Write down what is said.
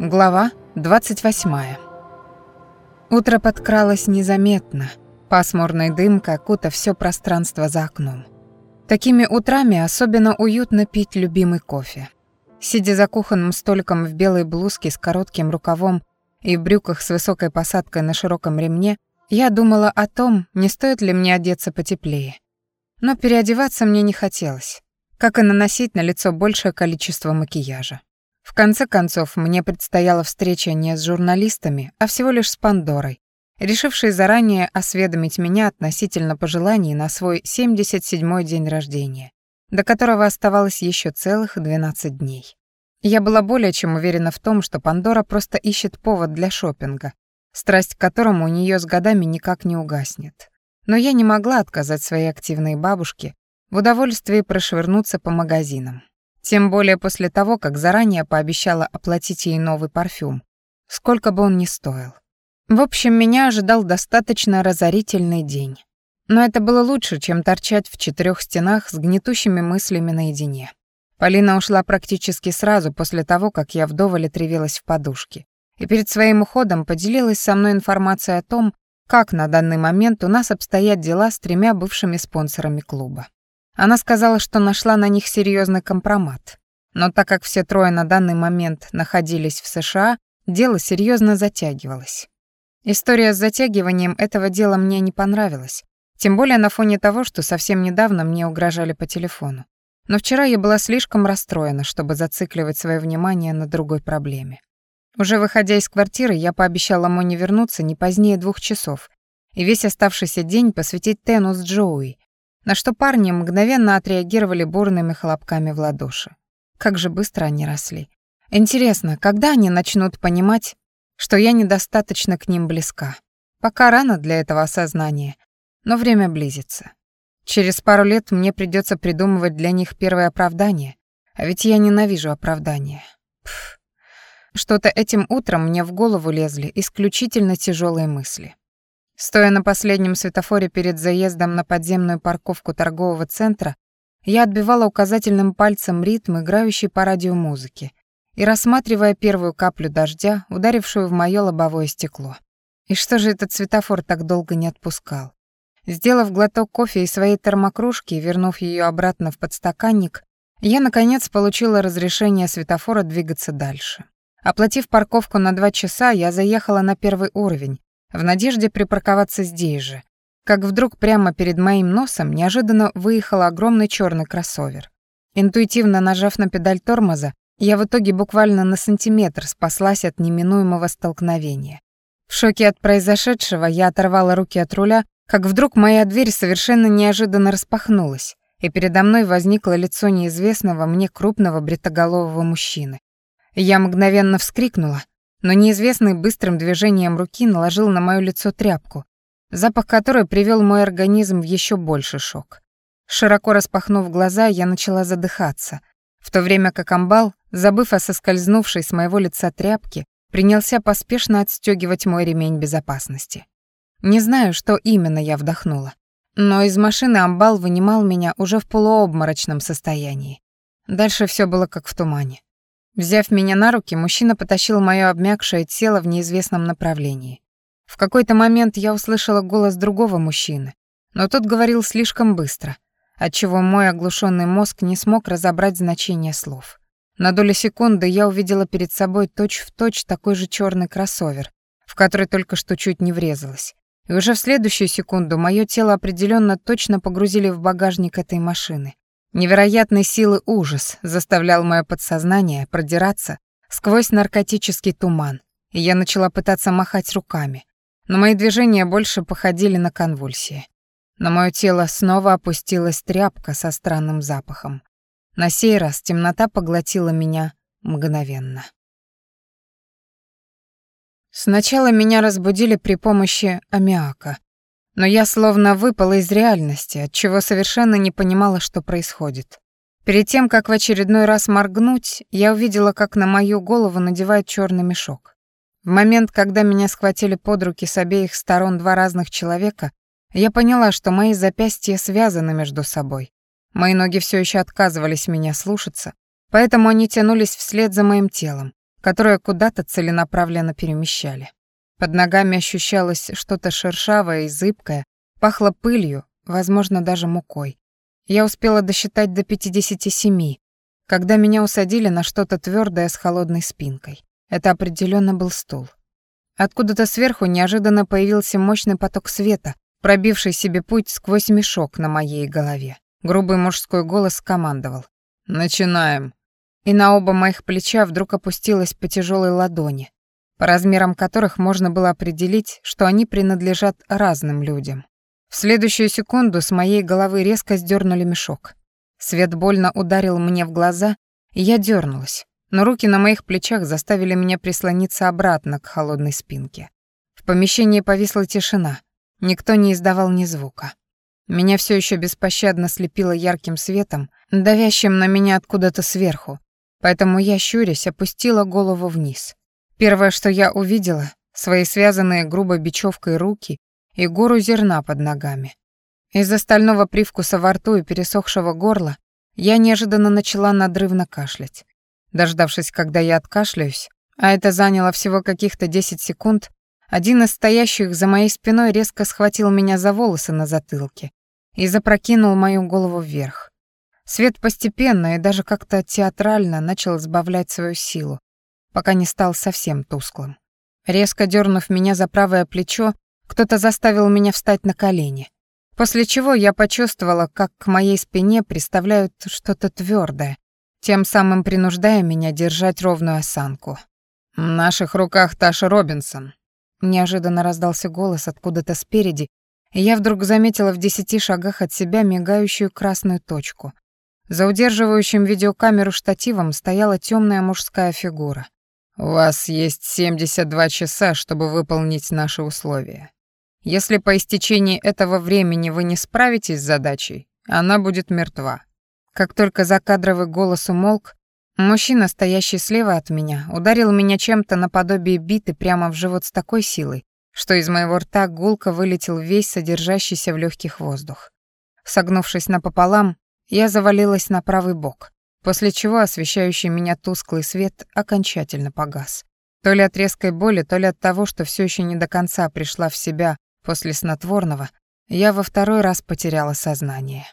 Глава 28. Утро подкралось незаметно. Пасмурный дымка окутав все пространство за окном. Такими утрами особенно уютно пить любимый кофе. Сидя за кухонным столиком в белой блузке с коротким рукавом и в брюках с высокой посадкой на широком ремне, я думала о том, не стоит ли мне одеться потеплее. Но переодеваться мне не хотелось, как и наносить на лицо большее количество макияжа. В конце концов, мне предстояла встреча не с журналистами, а всего лишь с Пандорой, решившей заранее осведомить меня относительно пожеланий на свой 77-й день рождения, до которого оставалось еще целых 12 дней. Я была более чем уверена в том, что Пандора просто ищет повод для шопинга, страсть к которому у нее с годами никак не угаснет. Но я не могла отказать своей активной бабушке в удовольствии прошвырнуться по магазинам. Тем более после того, как заранее пообещала оплатить ей новый парфюм, сколько бы он ни стоил. В общем, меня ожидал достаточно разорительный день. Но это было лучше, чем торчать в четырех стенах с гнетущими мыслями наедине. Полина ушла практически сразу после того, как я вдоволь отревелась в подушке. И перед своим уходом поделилась со мной информацией о том, как на данный момент у нас обстоят дела с тремя бывшими спонсорами клуба. Она сказала, что нашла на них серьезный компромат. Но так как все трое на данный момент находились в США, дело серьезно затягивалось. История с затягиванием этого дела мне не понравилась, тем более на фоне того, что совсем недавно мне угрожали по телефону. Но вчера я была слишком расстроена, чтобы зацикливать свое внимание на другой проблеме. Уже выходя из квартиры, я пообещала Моне вернуться не позднее двух часов и весь оставшийся день посвятить Тену с Джоуи, на что парни мгновенно отреагировали бурными хлопками в ладоши. Как же быстро они росли. Интересно, когда они начнут понимать, что я недостаточно к ним близка? Пока рано для этого осознания, но время близится. Через пару лет мне придется придумывать для них первое оправдание, а ведь я ненавижу оправдания. Пф. Что-то этим утром мне в голову лезли исключительно тяжелые мысли. Стоя на последнем светофоре перед заездом на подземную парковку торгового центра, я отбивала указательным пальцем ритм, играющий по радиомузыке, и рассматривая первую каплю дождя, ударившую в моё лобовое стекло. И что же этот светофор так долго не отпускал? Сделав глоток кофе из своей термокружки и вернув её обратно в подстаканник, я, наконец, получила разрешение светофора двигаться дальше. Оплатив парковку на два часа, я заехала на первый уровень, в надежде припарковаться здесь же, как вдруг прямо перед моим носом неожиданно выехал огромный черный кроссовер. Интуитивно нажав на педаль тормоза, я в итоге буквально на сантиметр спаслась от неминуемого столкновения. В шоке от произошедшего я оторвала руки от руля, как вдруг моя дверь совершенно неожиданно распахнулась, и передо мной возникло лицо неизвестного мне крупного бритоголового мужчины. Я мгновенно вскрикнула, но неизвестный быстрым движением руки наложил на моё лицо тряпку, запах которой привел мой организм в еще больший шок. Широко распахнув глаза, я начала задыхаться, в то время как амбал, забыв о соскользнувшей с моего лица тряпке, принялся поспешно отстегивать мой ремень безопасности. Не знаю, что именно я вдохнула, но из машины амбал вынимал меня уже в полуобморочном состоянии. Дальше все было как в тумане. Взяв меня на руки, мужчина потащил моё обмякшее тело в неизвестном направлении. В какой-то момент я услышала голос другого мужчины, но тот говорил слишком быстро, отчего мой оглушенный мозг не смог разобрать значение слов. На долю секунды я увидела перед собой точь-в-точь точь такой же черный кроссовер, в который только что чуть не врезалась. И уже в следующую секунду мое тело определенно точно погрузили в багажник этой машины. Невероятной силы ужас заставлял мое подсознание продираться сквозь наркотический туман, и я начала пытаться махать руками. Но мои движения больше походили на конвульсии. На мое тело снова опустилась тряпка со странным запахом. На сей раз темнота поглотила меня мгновенно. Сначала меня разбудили при помощи аммиака, но я словно выпала из реальности, от чего совершенно не понимала, что происходит. Перед тем, как в очередной раз моргнуть, я увидела, как на мою голову надевают черный мешок. В момент, когда меня схватили под руки с обеих сторон два разных человека, я поняла, что мои запястья связаны между собой. Мои ноги все еще отказывались меня слушаться, поэтому они тянулись вслед за моим телом, которые куда-то целенаправленно перемещали. Под ногами ощущалось что-то шершавое и зыбкое, пахло пылью, возможно, даже мукой. Я успела досчитать до 57, когда меня усадили на что-то твердое с холодной спинкой. Это определенно был стул. Откуда-то сверху неожиданно появился мощный поток света, пробивший себе путь сквозь мешок на моей голове. Грубый мужской голос командовал. «Начинаем». И на оба моих плеча вдруг опустилась по тяжелой ладони, по размерам которых можно было определить, что они принадлежат разным людям. В следующую секунду с моей головы резко сдернули мешок. Свет больно ударил мне в глаза, и я дернулась, но руки на моих плечах заставили меня прислониться обратно к холодной спинке. В помещении повисла тишина, никто не издавал ни звука. Меня все еще беспощадно слепило ярким светом, давящим на меня откуда-то сверху, поэтому я, щурясь, опустила голову вниз. Первое, что я увидела, свои связанные грубо бечевкой руки и гору зерна под ногами. Из-за стального привкуса во рту и пересохшего горла я неожиданно начала надрывно кашлять. Дождавшись, когда я откашляюсь, а это заняло всего каких-то 10 секунд, один из стоящих за моей спиной резко схватил меня за волосы на затылке и запрокинул мою голову вверх. Свет постепенно и даже как-то театрально начал сбавлять свою силу, пока не стал совсем тусклым. Резко дернув меня за правое плечо, кто-то заставил меня встать на колени. После чего я почувствовала, как к моей спине приставляют что-то твердое, тем самым принуждая меня держать ровную осанку. «В наших руках Таша Робинсон», — неожиданно раздался голос откуда-то спереди, и я вдруг заметила в десяти шагах от себя мигающую красную точку. За удерживающим видеокамеру штативом стояла темная мужская фигура. «У вас есть 72 часа, чтобы выполнить наши условия. Если по истечении этого времени вы не справитесь с задачей, она будет мертва. Как только закадровый голос умолк, мужчина, стоящий слева от меня, ударил меня чем-то наподобие биты прямо в живот с такой силой, что из моего рта гулко вылетел весь содержащийся в легких воздух. Согнувшись напополам, я завалилась на правый бок, после чего освещающий меня тусклый свет окончательно погас. То ли от резкой боли, то ли от того, что все еще не до конца пришла в себя После снотворного я во второй раз потеряла сознание.